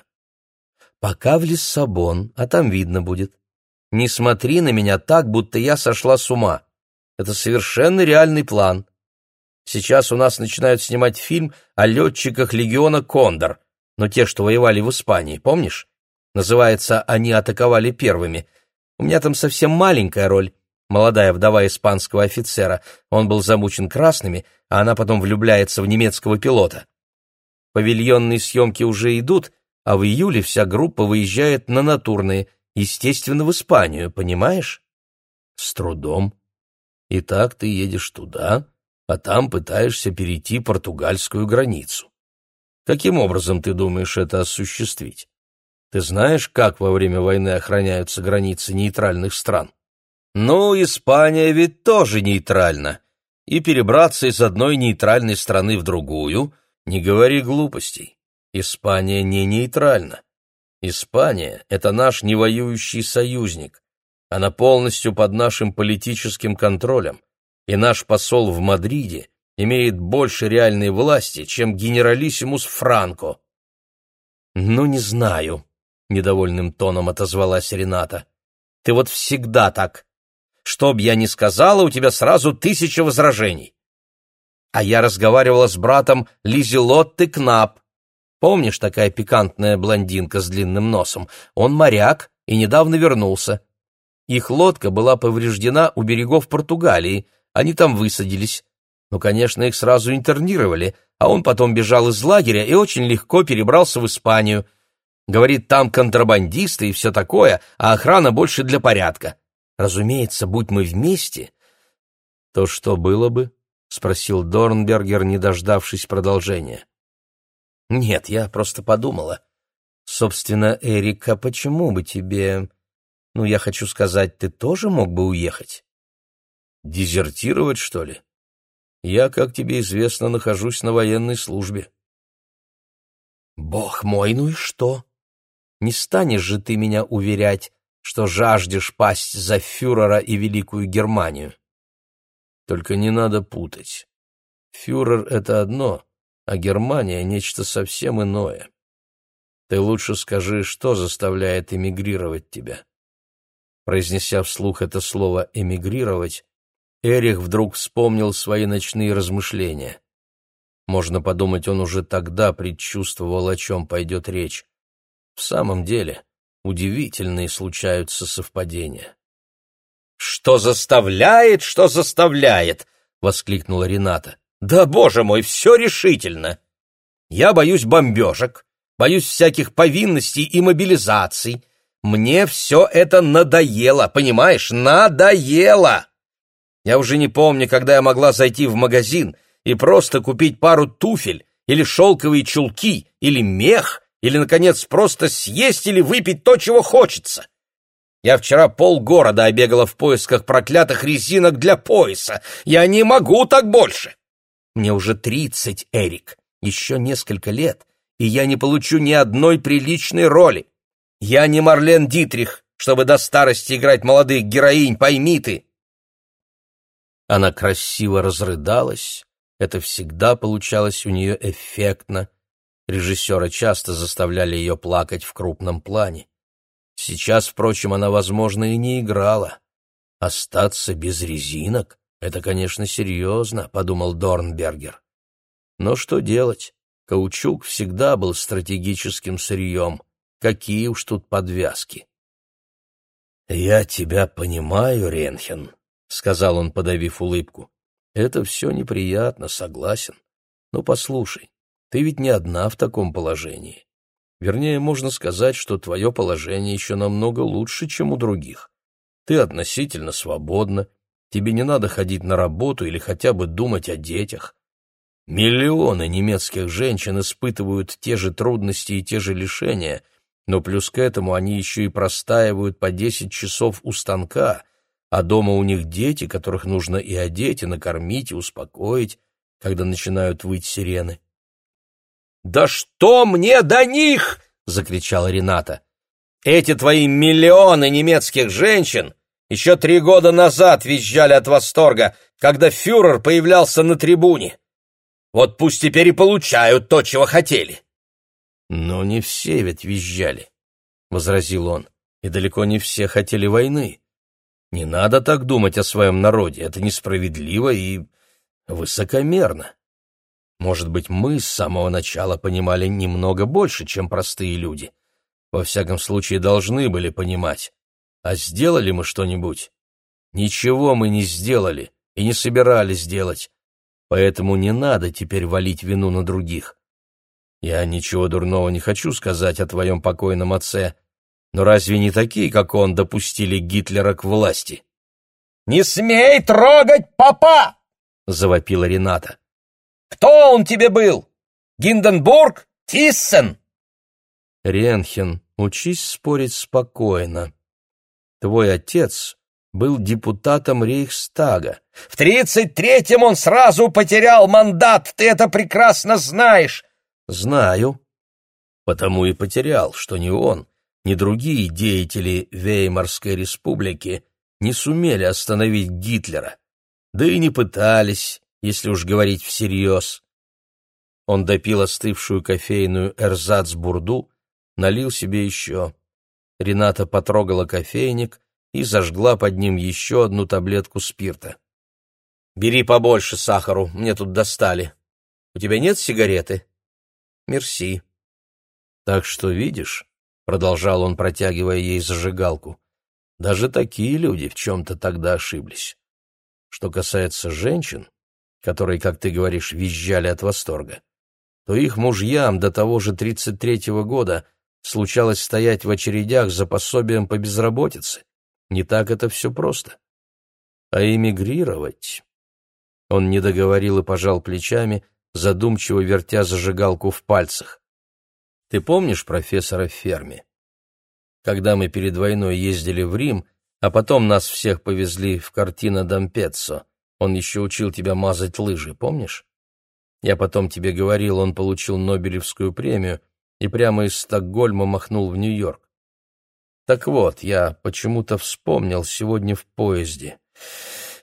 Пока в Лиссабон, а там видно будет. Не смотри на меня так, будто я сошла с ума. Это совершенно реальный план. Сейчас у нас начинают снимать фильм о летчиках легиона «Кондор», но те, что воевали в Испании, помнишь? Называется «Они атаковали первыми». У меня там совсем маленькая роль. Молодая вдова испанского офицера. Он был замучен красными, а она потом влюбляется в немецкого пилота. Павильонные съемки уже идут, а в июле вся группа выезжает на натурные, естественно, в Испанию, понимаешь? С трудом. Итак, ты едешь туда, а там пытаешься перейти португальскую границу. Каким образом ты думаешь это осуществить? Ты знаешь, как во время войны охраняются границы нейтральных стран? Ну, Испания ведь тоже нейтральна. И перебраться из одной нейтральной страны в другую, не говори глупостей. Испания не нейтральна. Испания — это наш невоюющий союзник. Она полностью под нашим политическим контролем и наш посол в Мадриде имеет больше реальной власти, чем генералиссимус Франко. «Ну, не знаю», — недовольным тоном отозвалась Рената. «Ты вот всегда так. Что б я ни сказала, у тебя сразу тысяча возражений. А я разговаривала с братом Лизи Лотты Кнап. Помнишь, такая пикантная блондинка с длинным носом? Он моряк и недавно вернулся. Их лодка была повреждена у берегов Португалии — они там высадились. Ну, конечно, их сразу интернировали, а он потом бежал из лагеря и очень легко перебрался в Испанию. Говорит, там контрабандисты и все такое, а охрана больше для порядка. Разумеется, будь мы вместе... — То что было бы? — спросил Дорнбергер, не дождавшись продолжения. — Нет, я просто подумала. Собственно, Эрик, а почему бы тебе... Ну, я хочу сказать, ты тоже мог бы уехать? Дезертировать, что ли? Я, как тебе известно, нахожусь на военной службе. Бог мой, ну и что? Не станешь же ты меня уверять, что жаждешь пасть за фюрера и Великую Германию? Только не надо путать. Фюрер — это одно, а Германия — нечто совсем иное. Ты лучше скажи, что заставляет эмигрировать тебя. Произнеся вслух это слово «эмигрировать», Эрих вдруг вспомнил свои ночные размышления. Можно подумать, он уже тогда предчувствовал, о чем пойдет речь. В самом деле, удивительные случаются совпадения. «Что заставляет, что заставляет!» — воскликнула Рената. «Да, боже мой, все решительно! Я боюсь бомбежек, боюсь всяких повинностей и мобилизаций. Мне все это надоело, понимаешь, надоело!» Я уже не помню, когда я могла зайти в магазин и просто купить пару туфель или шелковые чулки или мех, или, наконец, просто съесть или выпить то, чего хочется. Я вчера полгорода обегала в поисках проклятых резинок для пояса. Я не могу так больше. Мне уже тридцать, Эрик, еще несколько лет, и я не получу ни одной приличной роли. Я не Марлен Дитрих, чтобы до старости играть молодых героинь, пойми ты. Она красиво разрыдалась, это всегда получалось у нее эффектно. Режиссеры часто заставляли ее плакать в крупном плане. Сейчас, впрочем, она, возможно, и не играла. Остаться без резинок — это, конечно, серьезно, — подумал Дорнбергер. Но что делать? Каучук всегда был стратегическим сырьем. Какие уж тут подвязки. «Я тебя понимаю, Ренхен», — сказал он, подавив улыбку. «Это все неприятно, согласен. Но послушай, ты ведь не одна в таком положении. Вернее, можно сказать, что твое положение еще намного лучше, чем у других. Ты относительно свободна, тебе не надо ходить на работу или хотя бы думать о детях. Миллионы немецких женщин испытывают те же трудности и те же лишения, но плюс к этому они еще и простаивают по десять часов у станка, а дома у них дети, которых нужно и одеть, и накормить, и успокоить, когда начинают выть сирены. «Да что мне до них?» — закричала Рената. «Эти твои миллионы немецких женщин еще три года назад визжали от восторга, когда фюрер появлялся на трибуне. Вот пусть теперь и получают то, чего хотели». «Но не все ведь визжали», — возразил он, — «и далеко не все хотели войны. Не надо так думать о своем народе, это несправедливо и высокомерно. Может быть, мы с самого начала понимали немного больше, чем простые люди. Во всяком случае, должны были понимать. А сделали мы что-нибудь? Ничего мы не сделали и не собирались делать. Поэтому не надо теперь валить вину на других. Я ничего дурного не хочу сказать о твоем покойном отце, но разве не такие, как он, допустили Гитлера к власти? «Не смей трогать папа!» — завопила Рената. «Кто он тебе был? Гинденбург? Тиссен?» Ренхен, учись спорить спокойно. Твой отец был депутатом Рейхстага. В тридцать третьем он сразу потерял мандат, ты это прекрасно знаешь. Знаю. Потому и потерял, что не он, ни другие деятели Веймарской республики не сумели остановить Гитлера, да и не пытались, если уж говорить всерьез. Он допил остывшую кофейную эрзац-бурду, налил себе еще. Рената потрогала кофейник и зажгла под ним еще одну таблетку спирта. «Бери побольше сахару, мне тут достали. У тебя нет сигареты?» «Мерси». «Так что, видишь, продолжал он, протягивая ей зажигалку. Даже такие люди в чем-то тогда ошиблись. Что касается женщин, которые, как ты говоришь, визжали от восторга, то их мужьям до того же 33-го года случалось стоять в очередях за пособием по безработице. Не так это все просто. А эмигрировать... Он не договорил и пожал плечами, задумчиво вертя зажигалку в пальцах. Ты помнишь профессора Ферми? Когда мы перед войной ездили в Рим, а потом нас всех повезли в картина Дампеццо, он еще учил тебя мазать лыжи, помнишь? Я потом тебе говорил, он получил Нобелевскую премию и прямо из Стокгольма махнул в Нью-Йорк. Так вот, я почему-то вспомнил сегодня в поезде.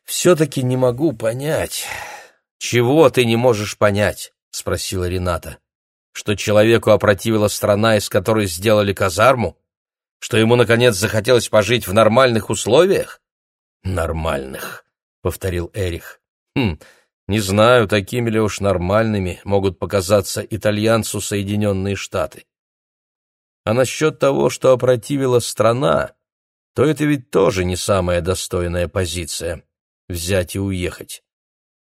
Все-таки не могу понять. Чего ты не можешь понять? — спросила Рената что человеку опротивила страна, из которой сделали казарму? Что ему, наконец, захотелось пожить в нормальных условиях? «Нормальных», — повторил Эрих. «Хм, не знаю, такими ли уж нормальными могут показаться итальянцу Соединенные Штаты. А насчет того, что опротивила страна, то это ведь тоже не самая достойная позиция — взять и уехать.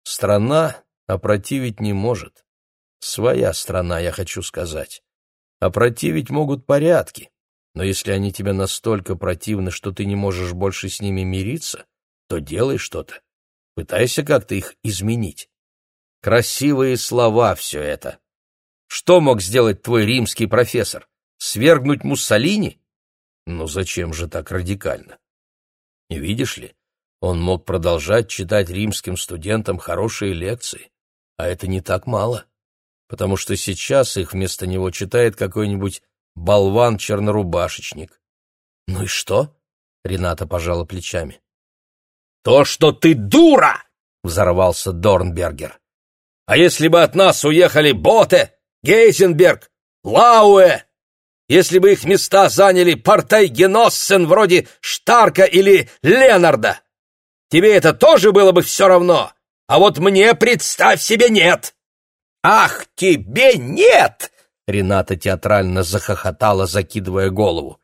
Страна опротивить не может. Своя страна, я хочу сказать. А противить могут порядки. Но если они тебе настолько противны, что ты не можешь больше с ними мириться, то делай что-то. Пытайся как-то их изменить. Красивые слова все это. Что мог сделать твой римский профессор? Свергнуть Муссолини? Ну зачем же так радикально? Не видишь ли, он мог продолжать читать римским студентам хорошие лекции, а это не так мало потому что сейчас их вместо него читает какой-нибудь болван-чернорубашечник. «Ну и что?» — Рената пожала плечами. «То, что ты дура!» — взорвался Дорнбергер. «А если бы от нас уехали Боте, Гейзенберг, Лауэ, если бы их места заняли Партайгеноссен вроде Штарка или Ленарда, тебе это тоже было бы все равно, а вот мне, представь себе, нет!» «Ах, тебе нет!» — Рената театрально захохотала, закидывая голову.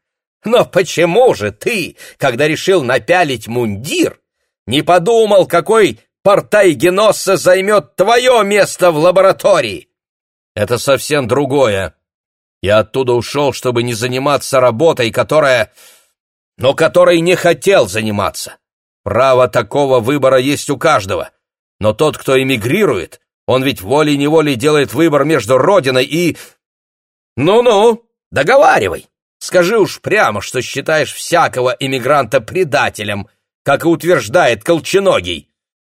«Но почему же ты, когда решил напялить мундир, не подумал, какой портай Геносса займет твое место в лаборатории?» «Это совсем другое. Я оттуда ушел, чтобы не заниматься работой, которая... но которой не хотел заниматься. Право такого выбора есть у каждого. Но тот, кто эмигрирует, он ведь волей-неволей делает выбор между родиной и... Ну-ну, договаривай. Скажи уж прямо, что считаешь всякого иммигранта предателем, как и утверждает Колченогий.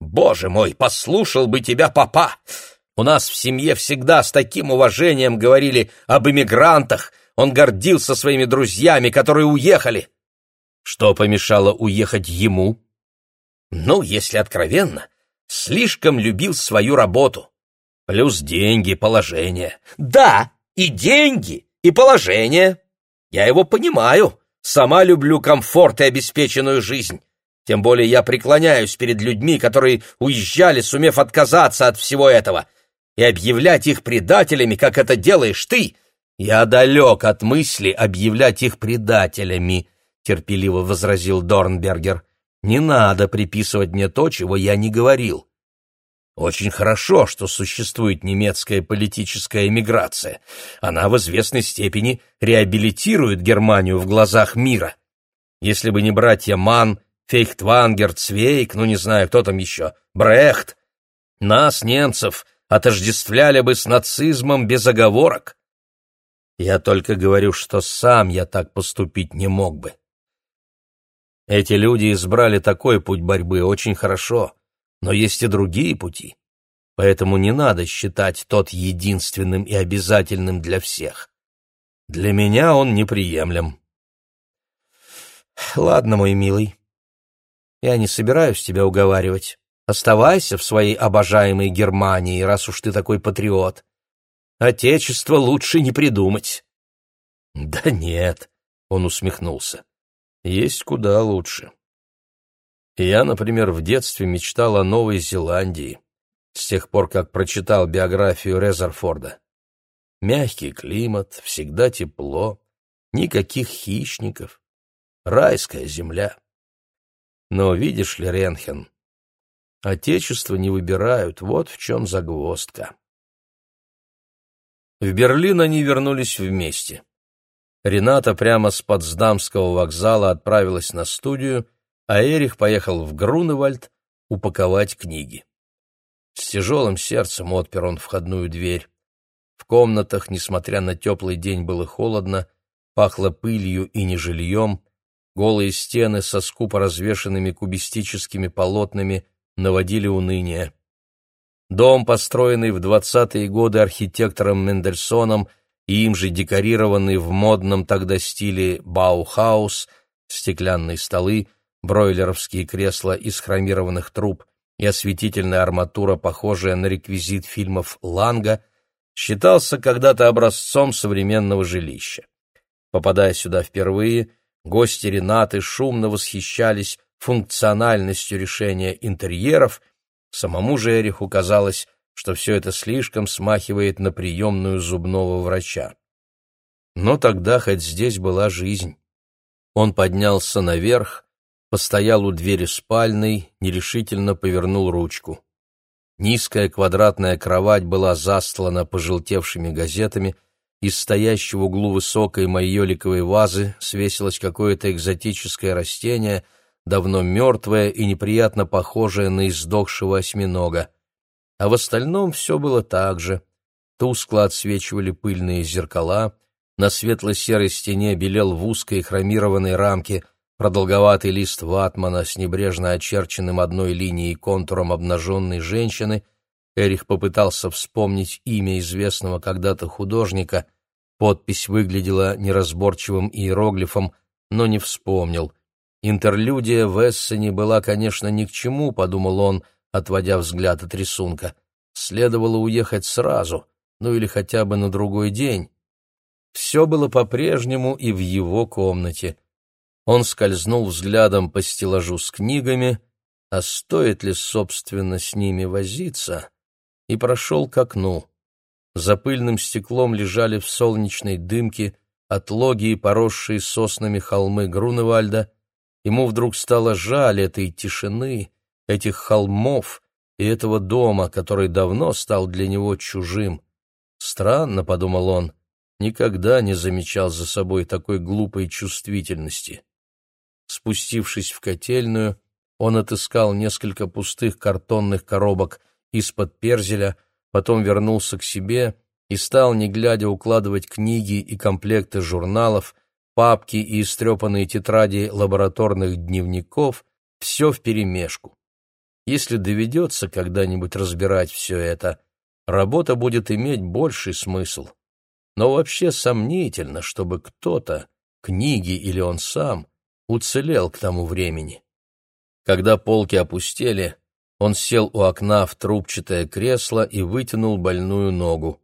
Боже мой, послушал бы тебя папа. У нас в семье всегда с таким уважением говорили об иммигрантах. Он гордился своими друзьями, которые уехали. Что помешало уехать ему? Ну, если откровенно, слишком любил свою работу. Плюс деньги, положение. Да, и деньги, и положение. Я его понимаю. Сама люблю комфорт и обеспеченную жизнь. Тем более я преклоняюсь перед людьми, которые уезжали, сумев отказаться от всего этого. И объявлять их предателями, как это делаешь ты, я далек от мысли объявлять их предателями, терпеливо возразил Дорнбергер. Не надо приписывать мне то, чего я не говорил. Очень хорошо, что существует немецкая политическая эмиграция. Она в известной степени реабилитирует Германию в глазах мира. Если бы не братья Ман, Фейхтвангер, Цвейк, ну не знаю, кто там еще, Брехт, нас, немцев, отождествляли бы с нацизмом без оговорок. Я только говорю, что сам я так поступить не мог бы. Эти люди избрали такой путь борьбы очень хорошо, но есть и другие пути. Поэтому не надо считать тот единственным и обязательным для всех. Для меня он неприемлем. Ладно, мой милый, я не собираюсь тебя уговаривать. Оставайся в своей обожаемой Германии, раз уж ты такой патриот. Отечество лучше не придумать. Да нет, он усмехнулся. Есть куда лучше. Я, например, в детстве мечтал о Новой Зеландии, с тех пор, как прочитал биографию Резерфорда. Мягкий климат, всегда тепло, никаких хищников, райская земля. Но видишь ли, Ренхен, отечество не выбирают, вот в чем загвоздка. В Берлин они вернулись вместе. Рената прямо с Потсдамского вокзала отправилась на студию, а Эрих поехал в Груневальд упаковать книги. С тяжелым сердцем отпер он входную дверь. В комнатах, несмотря на теплый день, было холодно, пахло пылью и нежильем, голые стены со скупо развешанными кубистическими полотнами наводили уныние. Дом, построенный в двадцатые годы архитектором Мендельсоном им же декорированный в модном тогда стиле Баухаус, стеклянные столы, бройлеровские кресла из хромированных труб и осветительная арматура, похожая на реквизит фильмов Ланга, считался когда-то образцом современного жилища. Попадая сюда впервые, гости Ренаты шумно восхищались функциональностью решения интерьеров, самому же Эриху казалось, что все это слишком смахивает на приемную зубного врача. Но тогда хоть здесь была жизнь. Он поднялся наверх, постоял у двери спальной, нерешительно повернул ручку. Низкая квадратная кровать была застлана пожелтевшими газетами, из стоящего в углу высокой майоликовой вазы свесилось какое-то экзотическое растение, давно мертвое и неприятно похожее на издохшего осьминога. А в остальном все было так же. Тускло отсвечивали пыльные зеркала, на светло-серой стене белел в узкой хромированной рамке продолговатый лист ватмана с небрежно очерченным одной линией контуром обнаженной женщины, Эрих попытался вспомнить имя известного когда-то художника, подпись выглядела неразборчивым иероглифом, но не вспомнил. Интерлюдия в Эссене была, конечно, ни к чему, подумал он, отводя взгляд от рисунка. Следовало уехать сразу, ну или хотя бы на другой день. Все было по-прежнему и в его комнате — он скользнул взглядом по стеллажу с книгами, а стоит ли, собственно, с ними возиться, и прошел к окну. За пыльным стеклом лежали в солнечной дымке отлогие, поросшие соснами холмы Груневальда. Ему вдруг стало жаль этой тишины, этих холмов и этого дома, который давно стал для него чужим. Странно, — подумал он, — никогда не замечал за собой такой глупой чувствительности. Спустившись в котельную, он отыскал несколько пустых картонных коробок из-под перзеля, потом вернулся к себе и стал, не глядя, укладывать книги и комплекты журналов, папки и истрепанные тетради лабораторных дневников, все вперемешку. Если доведется когда-нибудь разбирать все это, работа будет иметь больший смысл. Но вообще сомнительно, чтобы кто-то, книги или он сам, уцелел к тому времени. Когда полки опустели, он сел у окна в трубчатое кресло и вытянул больную ногу.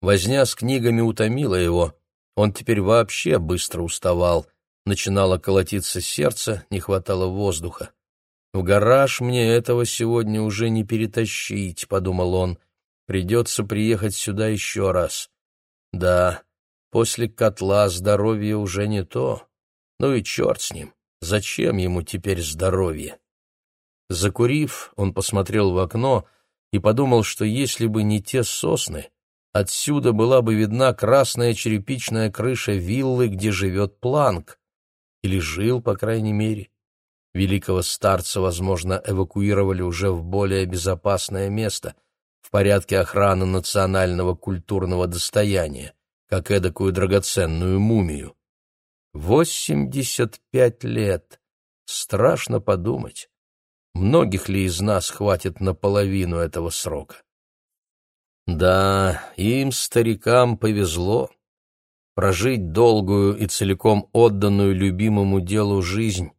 Возня с книгами утомила его, он теперь вообще быстро уставал, начинало колотиться сердце, не хватало воздуха. «В гараж мне этого сегодня уже не перетащить», — подумал он, — «придется приехать сюда еще раз». Да, после котла здоровье уже не то. Ну и черт с ним, зачем ему теперь здоровье? Закурив, он посмотрел в окно и подумал, что если бы не те сосны, отсюда была бы видна красная черепичная крыша виллы, где живет Планк. Или жил, по крайней мере. Великого старца, возможно, эвакуировали уже в более безопасное место, в порядке охраны национального культурного достояния, как эдакую драгоценную мумию. Восемьдесят пять лет. Страшно подумать. Многих ли из нас хватит на половину этого срока? Да, им, старикам, повезло. Прожить долгую и целиком отданную любимому делу жизнь.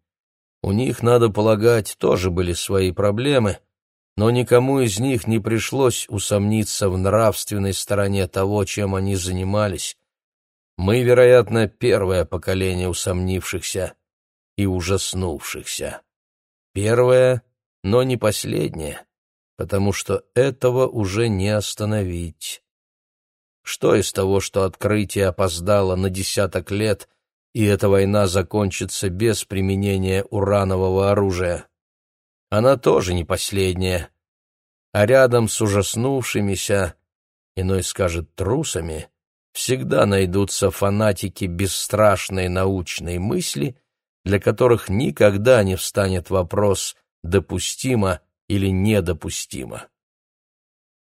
У них, надо полагать, тоже были свои проблемы, но никому из них не пришлось усомниться в нравственной стороне того, чем они занимались, мы, вероятно, первое поколение усомнившихся и ужаснувшихся. Первое, но не последнее, потому что этого уже не остановить. Что из того, что открытие опоздало на десяток лет, и эта война закончится без применения уранового оружия? Она тоже не последняя. А рядом с ужаснувшимися, иной скажет трусами, всегда найдутся фанатики бесстрашной научной мысли, для которых никогда не встанет вопрос, допустимо или недопустимо.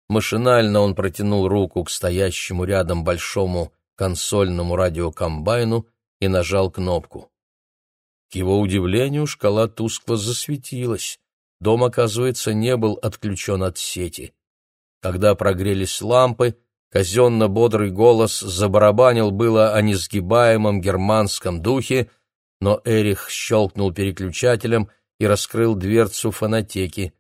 Машинально он протянул руку к стоящему рядом большому консольному радиокомбайну и нажал кнопку. К его удивлению, шкала тускло засветилась. Дом, оказывается, не был отключен от сети. Когда прогрелись лампы, казенно-бодрый голос забарабанил было о несгибаемом германском духе, но Эрих щелкнул переключателем и раскрыл дверцу фонотеки.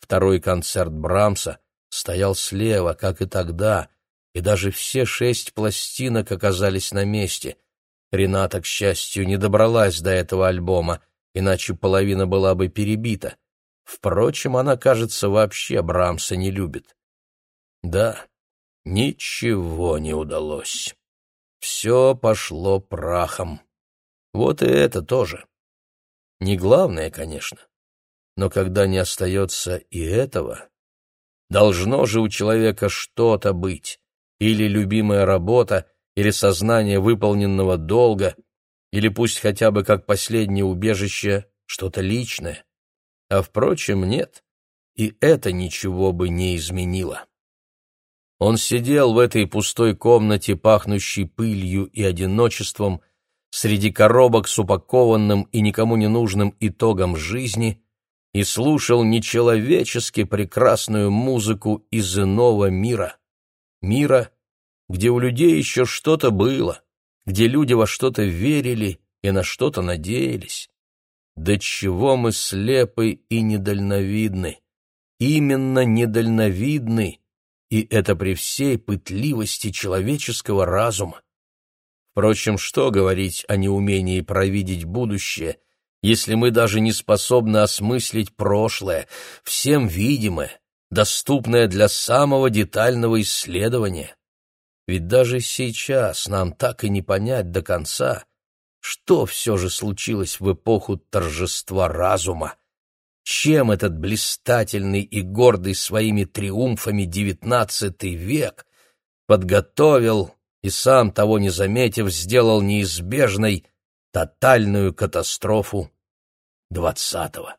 Второй концерт Брамса стоял слева, как и тогда, и даже все шесть пластинок оказались на месте. Рената, к счастью, не добралась до этого альбома, иначе половина была бы перебита. Впрочем, она, кажется, вообще Брамса не любит. Да, ничего не удалось. Все пошло прахом. Вот и это тоже. Не главное, конечно. Но когда не остается и этого, должно же у человека что-то быть. Или любимая работа, или сознание выполненного долга, или пусть хотя бы как последнее убежище что-то личное. А впрочем, нет, и это ничего бы не изменило. Он сидел в этой пустой комнате, пахнущей пылью и одиночеством, среди коробок с упакованным и никому не нужным итогом жизни и слушал нечеловечески прекрасную музыку из иного мира. Мира, где у людей еще что-то было, где люди во что-то верили и на что-то надеялись. До чего мы слепы и недальновидны. Именно недальновидны, и это при всей пытливости человеческого разума. Впрочем, что говорить о неумении провидеть будущее, если мы даже не способны осмыслить прошлое, всем видимое, доступное для самого детального исследования? Ведь даже сейчас нам так и не понять до конца, что все же случилось в эпоху торжества разума. Чем этот блистательный и гордый своими триумфами девятнадцатый век подготовил и сам того не заметив, сделал неизбежной тотальную катастрофу двадцатого.